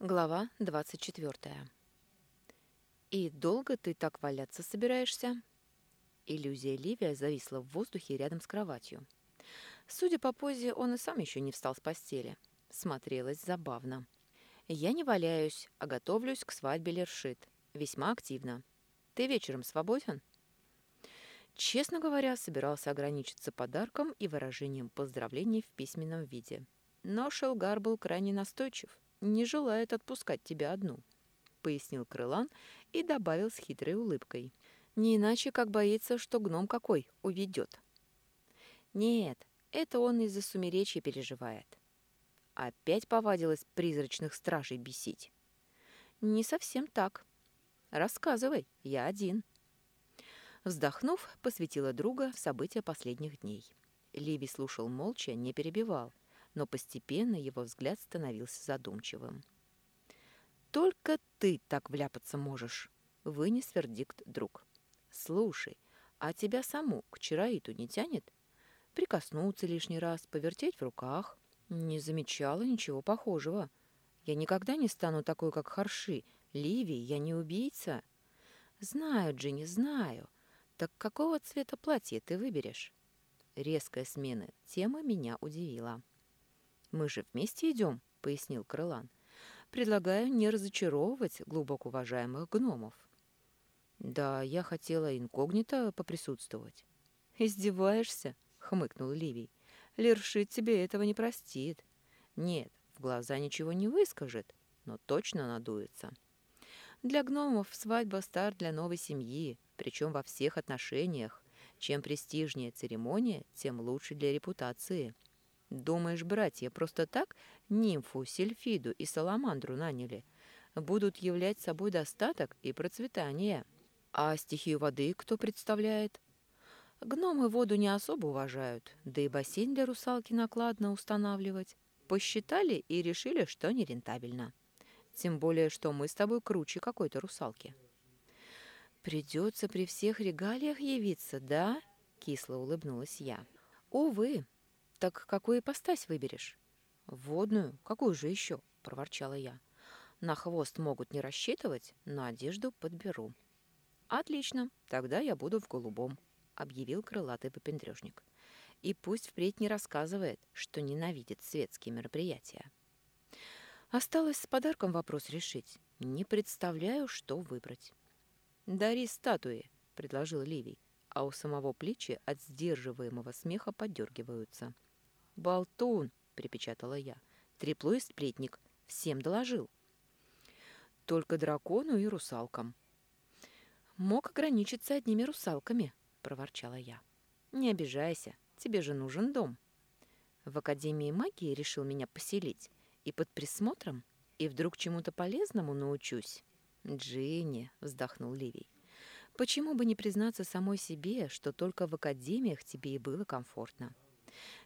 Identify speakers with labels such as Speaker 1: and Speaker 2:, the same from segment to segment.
Speaker 1: Глава 24. «И долго ты так валяться собираешься?» Иллюзия Ливия зависла в воздухе рядом с кроватью. Судя по позе, он и сам еще не встал с постели. Смотрелось забавно. «Я не валяюсь, а готовлюсь к свадьбе Лершит. Весьма активно. Ты вечером свободен?» Честно говоря, собирался ограничиться подарком и выражением поздравлений в письменном виде. Но Шелгар был крайне настойчив – не желает отпускать тебя одну», — пояснил Крылан и добавил с хитрой улыбкой. «Не иначе, как боится, что гном какой уведет». «Нет, это он из-за сумеречья переживает». Опять повадилась призрачных стражей бесить. «Не совсем так. Рассказывай, я один». Вздохнув, посвятила друга в события последних дней. Ливи слушал молча, не перебивал — но постепенно его взгляд становился задумчивым. «Только ты так вляпаться можешь», — вынес вердикт друг. «Слушай, а тебя саму к чароиту не тянет? Прикоснуться лишний раз, повертеть в руках? Не замечала ничего похожего. Я никогда не стану такой, как Харши. Ливи, я не убийца». «Знаю, Джинни, знаю. Так какого цвета платья ты выберешь?» Резкая смена темы меня удивила. «Мы же вместе идем», — пояснил Крылан. «Предлагаю не разочаровывать глубоко уважаемых гномов». «Да, я хотела инкогнито поприсутствовать». «Издеваешься?» — хмыкнул Ливий. «Лершит тебе этого не простит. Нет, в глаза ничего не выскажет, но точно надуется». Для гномов свадьба старт для новой семьи, причем во всех отношениях. Чем престижнее церемония, тем лучше для репутации. Думаешь, братья просто так нимфу, сельфиду и саламандру наняли? Будут являть собой достаток и процветание. А стихию воды кто представляет? Гномы воду не особо уважают, да и бассейн для русалки накладно устанавливать. Посчитали и решили, что нерентабельно. Тем более, что мы с тобой круче какой-то русалки. «Придется при всех регалиях явиться, да?» — кисло улыбнулась я. «Увы, «Так какую ипостась выберешь?» «Водную? Какую же еще?» – проворчала я. «На хвост могут не рассчитывать, на одежду подберу». «Отлично, тогда я буду в голубом», – объявил крылатый попендрежник. «И пусть впредь не рассказывает, что ненавидит светские мероприятия». Осталось с подарком вопрос решить. Не представляю, что выбрать. «Дари статуи», — предложил Ливий, а у самого плечи от сдерживаемого смеха подергиваются. «Болтун!» — припечатала я. «Трепло и сплетник. Всем доложил». «Только дракону и русалкам». «Мог ограничиться одними русалками», — проворчала я. «Не обижайся, тебе же нужен дом». В Академии магии решил меня поселить. И под присмотром, и вдруг чему-то полезному научусь. «Джинни», — вздохнул Ливий, — «почему бы не признаться самой себе, что только в академиях тебе и было комфортно?»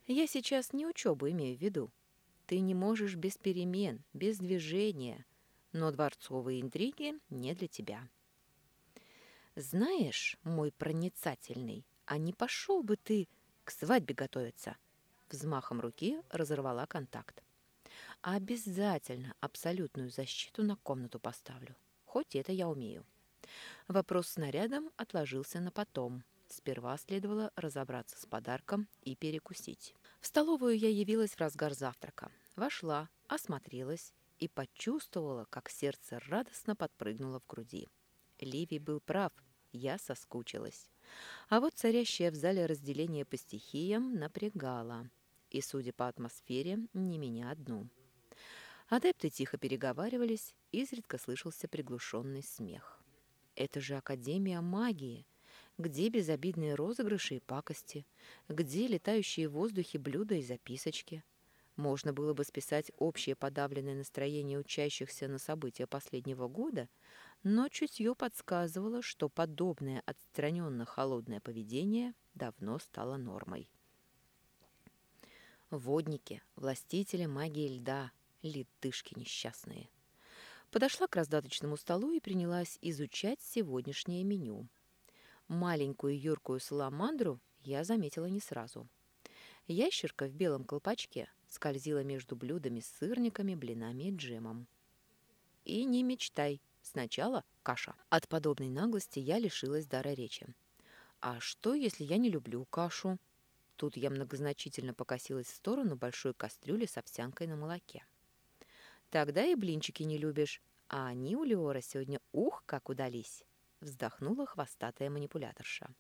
Speaker 1: Я сейчас не учебу имею в виду. Ты не можешь без перемен, без движения, но дворцовые интриги не для тебя. Знаешь, мой проницательный, а не пошел бы ты к свадьбе готовиться? Взмахом руки разорвала контакт. Обязательно абсолютную защиту на комнату поставлю. Хоть это я умею. Вопрос с нарядом отложился на потом. Сперва следовало разобраться с подарком и перекусить. В столовую я явилась в разгар завтрака. Вошла, осмотрелась и почувствовала, как сердце радостно подпрыгнуло в груди. Ливий был прав, я соскучилась. А вот царящее в зале разделение по стихиям напрягало. И, судя по атмосфере, не меня одну. Адепты тихо переговаривались, изредка слышался приглушенный смех. «Это же Академия магии!» Где безобидные розыгрыши и пакости? Где летающие в воздухе блюда и записочки? Можно было бы списать общее подавленное настроение учащихся на события последнего года, но чутье подсказывало, что подобное отстраненно-холодное поведение давно стало нормой. Водники, властители магии льда, ледышки несчастные. Подошла к раздаточному столу и принялась изучать сегодняшнее меню – Маленькую юркую саламандру я заметила не сразу. Ящерка в белом колпачке скользила между блюдами с сырниками, блинами и джемом. И не мечтай. Сначала каша. От подобной наглости я лишилась дара речи. А что, если я не люблю кашу? Тут я многозначительно покосилась в сторону большой кастрюли с овсянкой на молоке. Тогда и блинчики не любишь, а они у Леора сегодня ух, как удались, вздохнула хвостатая манипуляторша.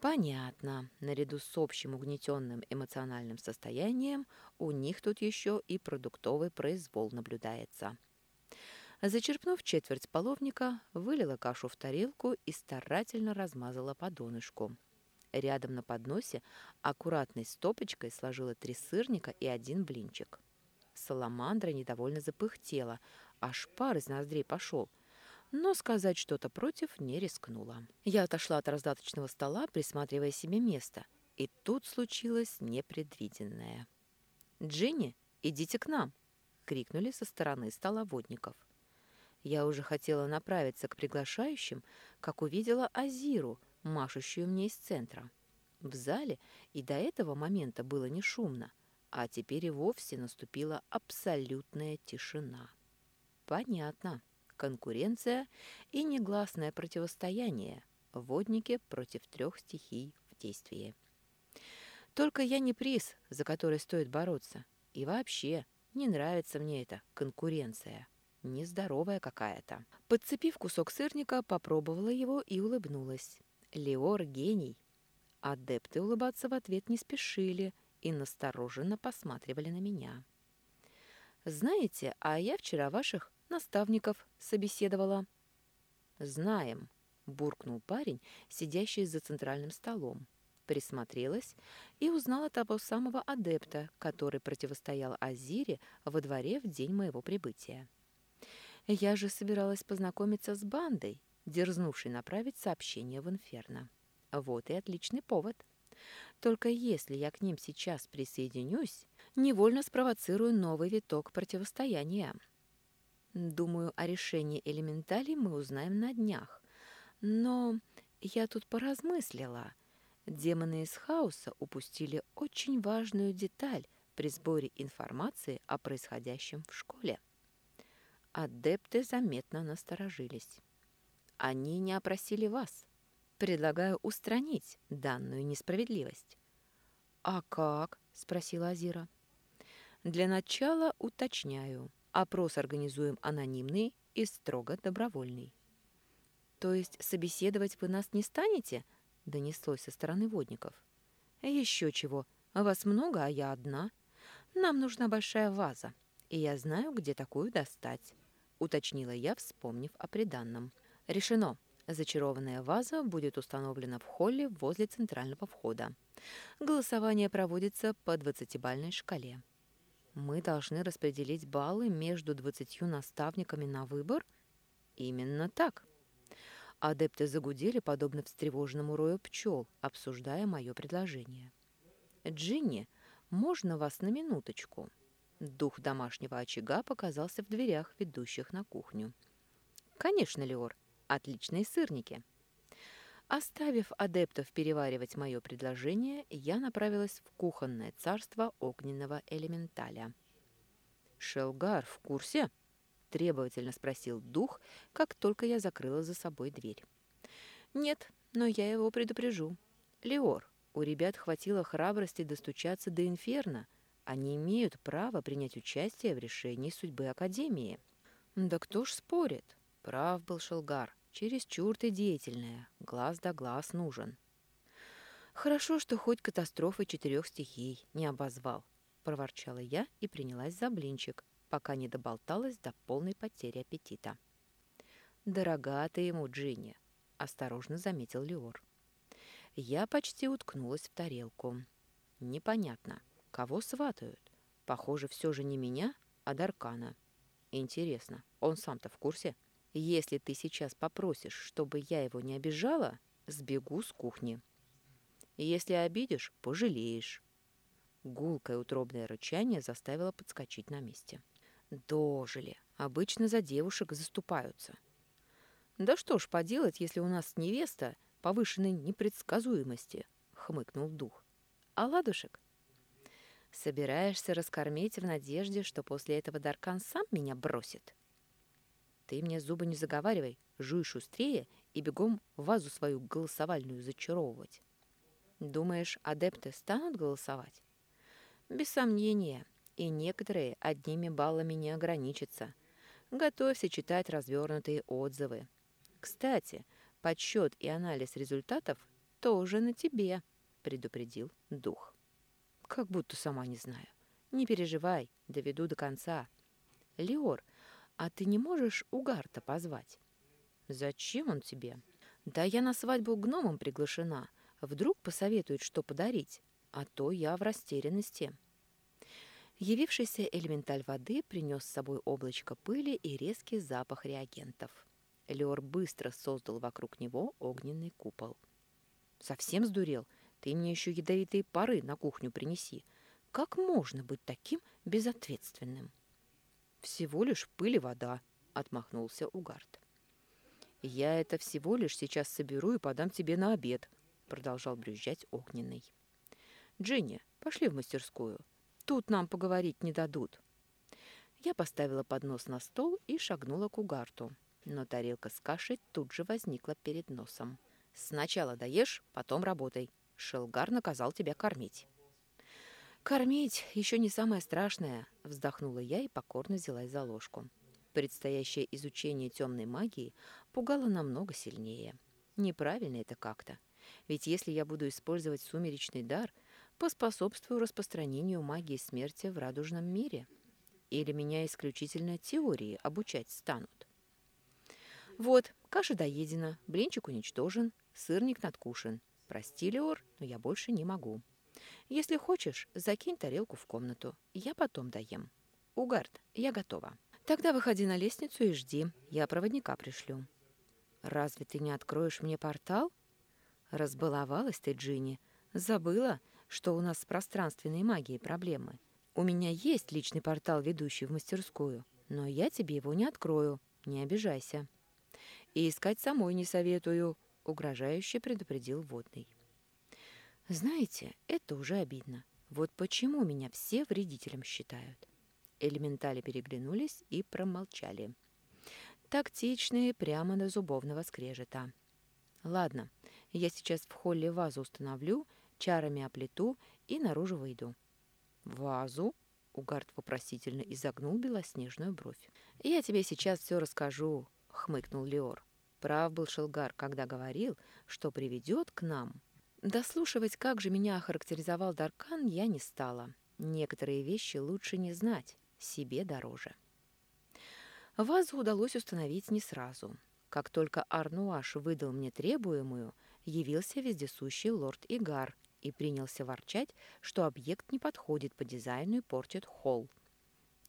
Speaker 1: Понятно. Наряду с общим угнетенным эмоциональным состоянием у них тут еще и продуктовый произвол наблюдается. Зачерпнув четверть половника, вылила кашу в тарелку и старательно размазала по донышку. Рядом на подносе аккуратной стопочкой сложила три сырника и один блинчик. Саламандра недовольно запыхтела, аж пар из ноздрей пошел – но сказать что-то против не рискнула. Я отошла от раздаточного стола, присматривая себе место, и тут случилось непредвиденное. «Джинни, идите к нам!» — крикнули со стороны столоводников. Я уже хотела направиться к приглашающим, как увидела Азиру, машущую мне из центра. В зале и до этого момента было не шумно, а теперь и вовсе наступила абсолютная тишина. Понятно конкуренция и негласное противостояние, водники против трех стихий в действии. Только я не приз, за который стоит бороться. И вообще, не нравится мне эта конкуренция. Нездоровая какая-то. Подцепив кусок сырника, попробовала его и улыбнулась. Леор — гений. Адепты улыбаться в ответ не спешили и настороженно посматривали на меня. «Знаете, а я вчера ваших наставников собеседовала». «Знаем», — буркнул парень, сидящий за центральным столом. Присмотрелась и узнала того самого адепта, который противостоял Азире во дворе в день моего прибытия. Я же собиралась познакомиться с бандой, дерзнувшей направить сообщение в Инферно. Вот и отличный повод. Только если я к ним сейчас присоединюсь, невольно спровоцирую новый виток противостояния. Думаю, о решении элементалей мы узнаем на днях. Но я тут поразмыслила. Демоны из хаоса упустили очень важную деталь при сборе информации о происходящем в школе. Адепты заметно насторожились. Они не опросили вас. Предлагаю устранить данную несправедливость. «А как?» – спросила Азира. «Для начала уточняю. Опрос организуем анонимный и строго добровольный. То есть собеседовать вы нас не станете? Донеслось со стороны водников. Еще чего. Вас много, а я одна. Нам нужна большая ваза, и я знаю, где такую достать, уточнила я, вспомнив о приданном. Решено. Зачарованная ваза будет установлена в холле возле центрального входа. Голосование проводится по двадцатибальной шкале. Мы должны распределить баллы между двадцатью наставниками на выбор? Именно так. Адепты загудели, подобно встревоженному рою пчел, обсуждая мое предложение. «Джинни, можно вас на минуточку?» Дух домашнего очага показался в дверях, ведущих на кухню. «Конечно, Леор, отличные сырники!» Оставив адептов переваривать мое предложение, я направилась в кухонное царство огненного элементаля. «Шелгар в курсе?» – требовательно спросил дух, как только я закрыла за собой дверь. «Нет, но я его предупрежу. Леор, у ребят хватило храбрости достучаться до инферно. Они имеют право принять участие в решении судьбы Академии». «Да кто ж спорит?» – прав был Шелгар. Чересчур ты деятельная, глаз да глаз нужен. Хорошо, что хоть катастрофы четырех стихий не обозвал, проворчала я и принялась за блинчик, пока не доболталась до полной потери аппетита. Дорога ты ему, Джинни, осторожно заметил Леор. Я почти уткнулась в тарелку. Непонятно, кого сватают? Похоже, все же не меня, а Даркана. Интересно, он сам-то в курсе? — если ты сейчас попросишь, чтобы я его не обижала, сбегу с кухни. Если обидишь, пожалеешь». Гулкое утробное рычание заставило подскочить на месте. «Дожили. Обычно за девушек заступаются». «Да что ж поделать, если у нас невеста повышенной непредсказуемости?» — хмыкнул дух. «А ладушек?» «Собираешься раскормить в надежде, что после этого Даркан сам меня бросит?» Ты мне зубы не заговаривай, жуй шустрее и бегом вазу свою голосовальную зачаровывать. Думаешь, адепты станут голосовать? Без сомнения, и некоторые одними баллами не ограничатся. Готовься читать развернутые отзывы. Кстати, подсчет и анализ результатов тоже на тебе, предупредил дух. Как будто сама не знаю. Не переживай, доведу до конца. Леор, а ты не можешь Угарта позвать? Зачем он тебе? Да я на свадьбу гномом приглашена. Вдруг посоветует, что подарить, а то я в растерянности. Явившийся элементаль воды принес с собой облачко пыли и резкий запах реагентов. Леор быстро создал вокруг него огненный купол. «Совсем сдурел? Ты мне еще ядовитые пары на кухню принеси. Как можно быть таким безответственным?» «Всего лишь пыль и вода», — отмахнулся Угард. «Я это всего лишь сейчас соберу и подам тебе на обед», — продолжал брюзжать Огненный. «Джинни, пошли в мастерскую. Тут нам поговорить не дадут». Я поставила поднос на стол и шагнула к Угарту, но тарелка с кашей тут же возникла перед носом. «Сначала доешь, потом работай. Шелгар наказал тебя кормить». «Кормить еще не самое страшное», — вздохнула я и покорно взялась за ложку. Предстоящее изучение темной магии пугало намного сильнее. Неправильно это как-то. Ведь если я буду использовать сумеречный дар, поспособствую распространению магии смерти в радужном мире. Или меня исключительно теории обучать станут. Вот, каша доедена, блинчик уничтожен, сырник надкушен. Прости, Леор, но я больше не могу. Если хочешь, закинь тарелку в комнату. Я потом доем. Угард, я готова. Тогда выходи на лестницу и жди. Я проводника пришлю. Разве ты не откроешь мне портал? Разбаловалась ты, Джинни. Забыла, что у нас с пространственной магией проблемы. У меня есть личный портал, ведущий в мастерскую, но я тебе его не открою. Не обижайся. И искать самой не советую, угрожающе предупредил водный. Знаете, это уже обидно. Вот почему меня все вредителем считают. Элементали переглянулись и промолчали. Тактичные прямо до зубовного скрежета. Ладно, я сейчас в холле вазу установлю, чарами оплету и наружу выйду. Вазу? Угард вопросительно изогнул белоснежную бровь. «Я тебе сейчас все расскажу», — хмыкнул Леор. Прав был Шелгар, когда говорил, что приведет к нам Дослушивать, как же меня охарактеризовал Даркан, я не стала. Некоторые вещи лучше не знать, себе дороже. Вазу удалось установить не сразу. Как только Арнуаш выдал мне требуемую, явился вездесущий лорд Игар и принялся ворчать, что объект не подходит по дизайну и портит холл.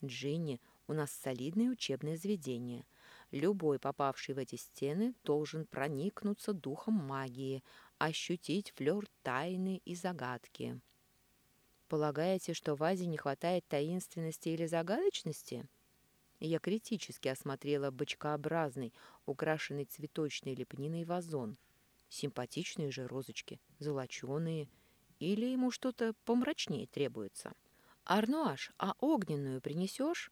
Speaker 1: «Джинни, у нас солидное учебное заведение. Любой, попавший в эти стены, должен проникнуться духом магии, ощутить флёр тайны и загадки. Полагаете, что в Азии не хватает таинственности или загадочности? Я критически осмотрела бочкообразный, украшенный цветочной лепниной вазон. Симпатичные же розочки, золоченые. Или ему что-то помрачнее требуется? «Арнуаш, а огненную принесешь?»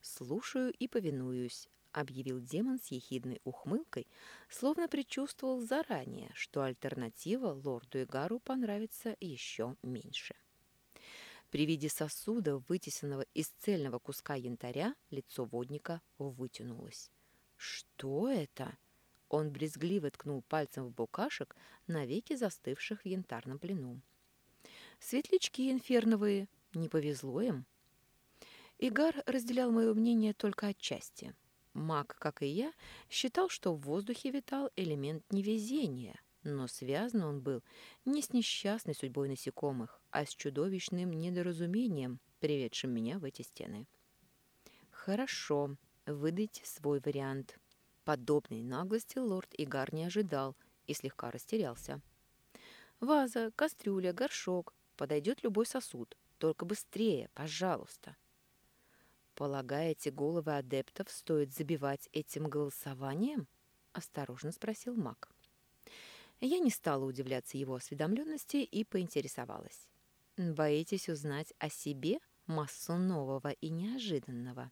Speaker 1: «Слушаю и повинуюсь», — объявил демон с ехидной ухмылкой, словно предчувствовал заранее, что альтернатива лорду Игару понравится еще меньше. При виде сосуда, вытесанного из цельного куска янтаря, лицо водника вытянулось. «Что это?» Он брезгливо ткнул пальцем в букашек, навеки застывших в янтарном плену. «Светлячки инферновые. Не повезло им?» Игар разделял мое мнение только отчасти. Маг, как и я, считал, что в воздухе витал элемент невезения, но связан он был не с несчастной судьбой насекомых, а с чудовищным недоразумением, приведшим меня в эти стены. «Хорошо, выдайте свой вариант». Подобной наглости лорд Игар не ожидал и слегка растерялся. «Ваза, кастрюля, горшок. Подойдет любой сосуд. Только быстрее, пожалуйста». «Полагаете, головы адептов стоит забивать этим голосованием?» — осторожно спросил маг. Я не стала удивляться его осведомленности и поинтересовалась. «Боитесь узнать о себе массу нового и неожиданного?»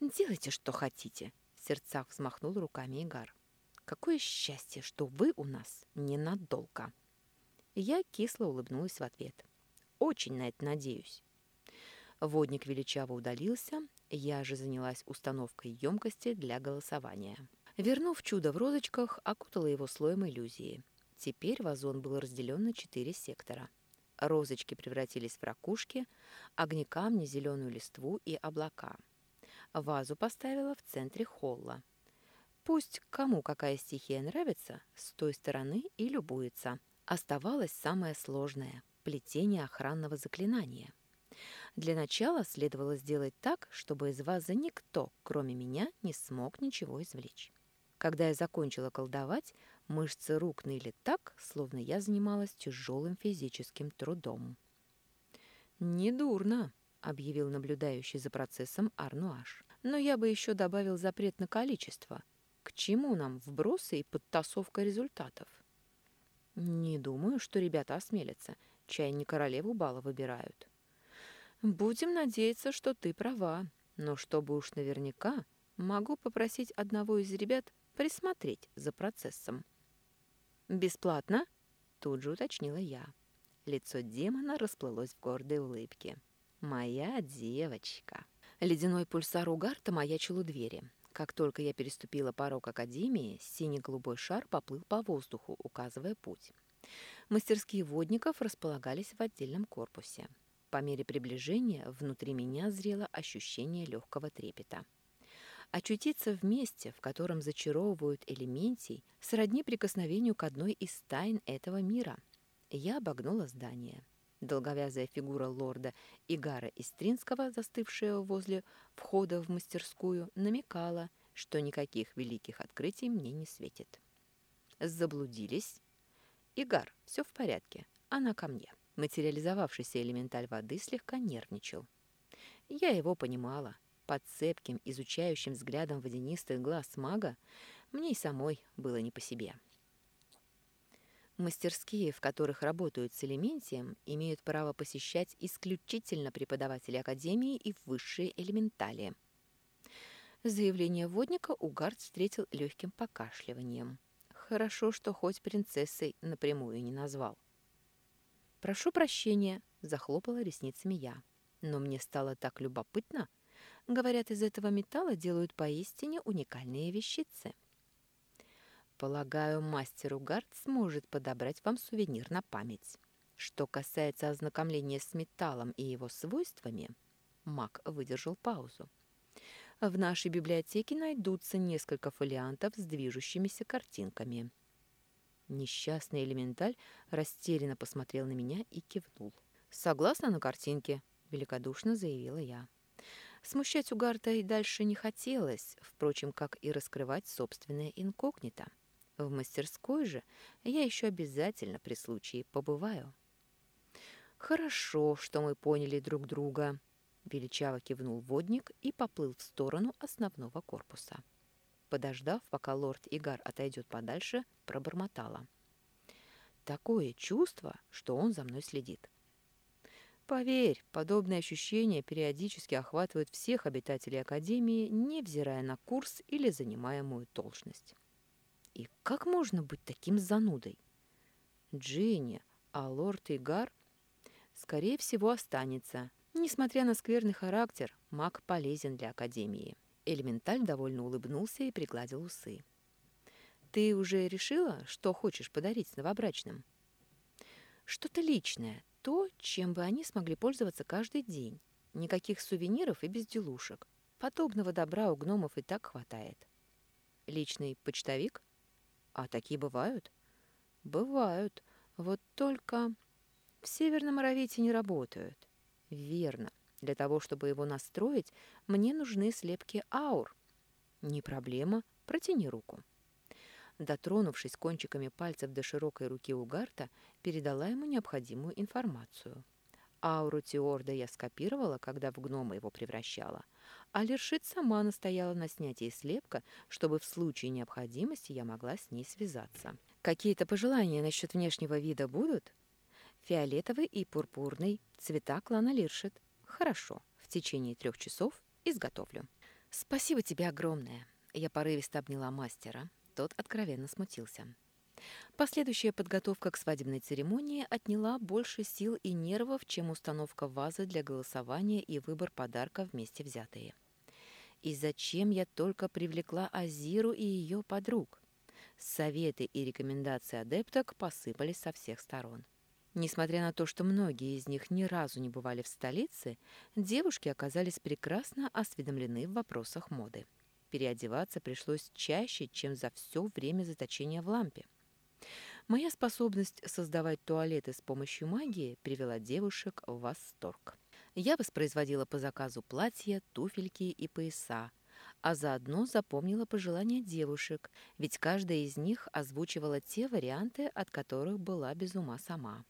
Speaker 1: «Делайте, что хотите», — В сердцах взмахнул руками Игар. «Какое счастье, что вы у нас ненадолго!» Я кисло улыбнулась в ответ. «Очень на это надеюсь». Водник величаво удалился, я же занялась установкой емкости для голосования. Вернув чудо в розочках, окутала его слоем иллюзии. Теперь вазон был разделен на четыре сектора. Розочки превратились в ракушки, огни камни, зеленую листву и облака. Вазу поставила в центре холла. Пусть кому какая стихия нравится, с той стороны и любуется. Оставалось самое сложное – плетение охранного заклинания – для начала следовало сделать так, чтобы из вазы никто, кроме меня, не смог ничего извлечь. Когда я закончила колдовать, мышцы рук ныли так, словно я занималась тяжелым физическим трудом. «Недурно», — объявил наблюдающий за процессом Арнуаш. «Но я бы еще добавил запрет на количество. К чему нам вбросы и подтасовка результатов?» «Не думаю, что ребята осмелятся. Чай не королеву бала выбирают». «Будем надеяться, что ты права, но чтобы уж наверняка, могу попросить одного из ребят присмотреть за процессом». «Бесплатно?» — тут же уточнила я. Лицо демона расплылось в гордой улыбке. «Моя девочка!» Ледяной пульсар Угарта маячил у двери. Как только я переступила порог Академии, синий-голубой шар поплыл по воздуху, указывая путь. Мастерские водников располагались в отдельном корпусе. По мере приближения внутри меня зрело ощущение легкого трепета. Очутиться в месте, в котором зачаровывают элементий, сродни прикосновению к одной из тайн этого мира. Я обогнула здание. Долговязая фигура лорда Игара Истринского, застывшая возле входа в мастерскую, намекала, что никаких великих открытий мне не светит. Заблудились? Игар, все в порядке, она ко мне. Материализовавшийся элементаль воды слегка нервничал. Я его понимала. Под цепким, изучающим взглядом водянистых глаз мага мне и самой было не по себе. Мастерские, в которых работают с элементием, имеют право посещать исключительно преподаватели Академии и высшие элементали. Заявление водника Угард встретил легким покашливанием. Хорошо, что хоть принцессой напрямую не назвал. «Прошу прощения», — захлопала ресницами я. «Но мне стало так любопытно. Говорят, из этого металла делают поистине уникальные вещицы». Полагаю, мастер Угард сможет подобрать вам сувенир на память. Что касается ознакомления с металлом и его свойствами, маг выдержал паузу. В нашей библиотеке найдутся несколько фолиантов с движущимися картинками. Несчастный элементаль растерянно посмотрел на меня и кивнул. «Согласна на картинке», — великодушно заявила я. Смущать Угарта и дальше не хотелось, впрочем, как и раскрывать собственное инкогнито. В мастерской же я еще обязательно при случае побываю. «Хорошо, что мы поняли друг друга», — величаво кивнул водник и поплыл в сторону основного корпуса подождав, пока лорд Игар отойдет подальше, пробормотала. «Такое чувство, что он за мной следит». Поверь, подобные ощущения периодически охватывают всех обитателей Академии, невзирая на курс или занимаемую должность. И как можно быть таким занудой? Джинни, а лорд Игар, скорее всего, останется. Несмотря на скверный характер, маг полезен для Академии. Элементаль довольно улыбнулся и пригладил усы. «Ты уже решила, что хочешь подарить новобрачным?» «Что-то личное, то, чем бы они смогли пользоваться каждый день. Никаких сувениров и безделушек. Подобного добра у гномов и так хватает». «Личный почтовик?» «А такие бывают?» «Бывают. Вот только в Северном Аравите не работают». «Верно. Для того, чтобы его настроить, мне нужны слепки аур. Не проблема, протяни руку. Дотронувшись кончиками пальцев до широкой руки Угарта, передала ему необходимую информацию. Ауру Теорда я скопировала, когда в гнома его превращала, а Лершит сама настояла на снятии слепка, чтобы в случае необходимости я могла с ней связаться. Какие-то пожелания насчет внешнего вида будут? Фиолетовый и пурпурный цвета клана Лиршит. Хорошо, в течение трех часов изготовлю. Спасибо тебе огромное. Я порывисто обняла мастера. Тот откровенно смутился. Последующая подготовка к свадебной церемонии отняла больше сил и нервов, чем установка вазы для голосования и выбор подарка вместе взятые. И зачем я только привлекла Азиру и ее подруг? Советы и рекомендации адепток посыпались со всех сторон. Несмотря на то, что многие из них ни разу не бывали в столице, девушки оказались прекрасно осведомлены в вопросах моды. Переодеваться пришлось чаще, чем за все время заточения в лампе. Моя способность создавать туалеты с помощью магии привела девушек в восторг. Я воспроизводила по заказу платья, туфельки и пояса, а заодно запомнила пожелания девушек, ведь каждая из них озвучивала те варианты, от которых была без ума сама.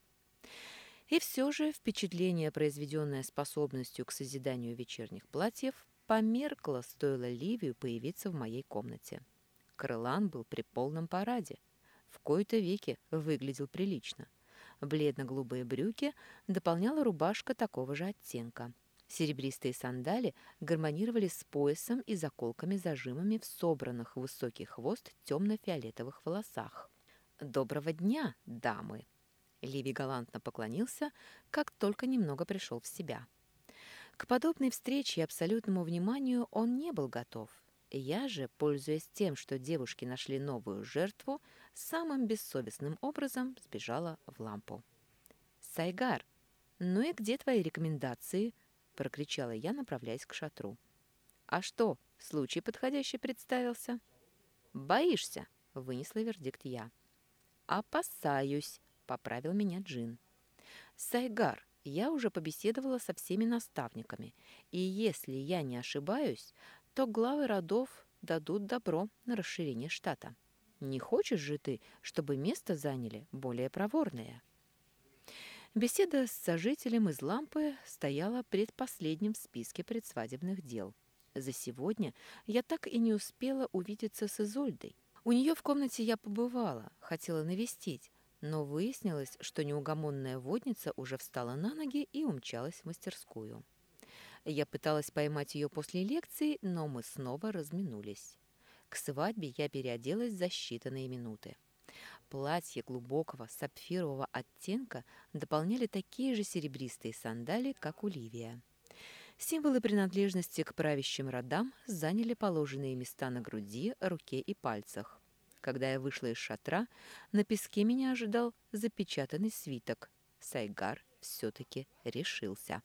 Speaker 1: И все же впечатление, произведенное способностью к созиданию вечерних платьев, померкло, стоило Ливию появиться в моей комнате. Крылан был при полном параде. В кои-то веки выглядел прилично. Бледно-голубые брюки дополняла рубашка такого же оттенка. Серебристые сандали гармонировали с поясом и заколками-зажимами в собранных в высокий хвост темно-фиолетовых волосах. «Доброго дня, дамы!» Ливи галантно поклонился, как только немного пришел в себя. К подобной встрече и абсолютному вниманию он не был готов. Я же, пользуясь тем, что девушки нашли новую жертву, самым бессовестным образом сбежала в лампу. «Сайгар, ну и где твои рекомендации?» — прокричала я, направляясь к шатру. «А что, случай подходящий представился?» «Боишься?» — вынесла вердикт я. «Опасаюсь», — поправил меня Джин. «Сайгар, я уже побеседовала со всеми наставниками, и если я не ошибаюсь, то главы родов дадут добро на расширение штата. Не хочешь же ты, чтобы место заняли более проворные?» Беседа с сожителем из лампы стояла предпоследним в списке предсвадебных дел. За сегодня я так и не успела увидеться с Изольдой. У нее в комнате я побывала, хотела навестить, но выяснилось, что неугомонная водница уже встала на ноги и умчалась в мастерскую. Я пыталась поймать ее после лекции, но мы снова разминулись. К свадьбе я переоделась за считанные минуты. Платье глубокого сапфирового оттенка дополняли такие же серебристые сандали, как у Ливия. Символы принадлежности к правящим родам заняли положенные места на груди, руке и пальцах. Когда я вышла из шатра, на песке меня ожидал запечатанный свиток. Сайгар все-таки решился.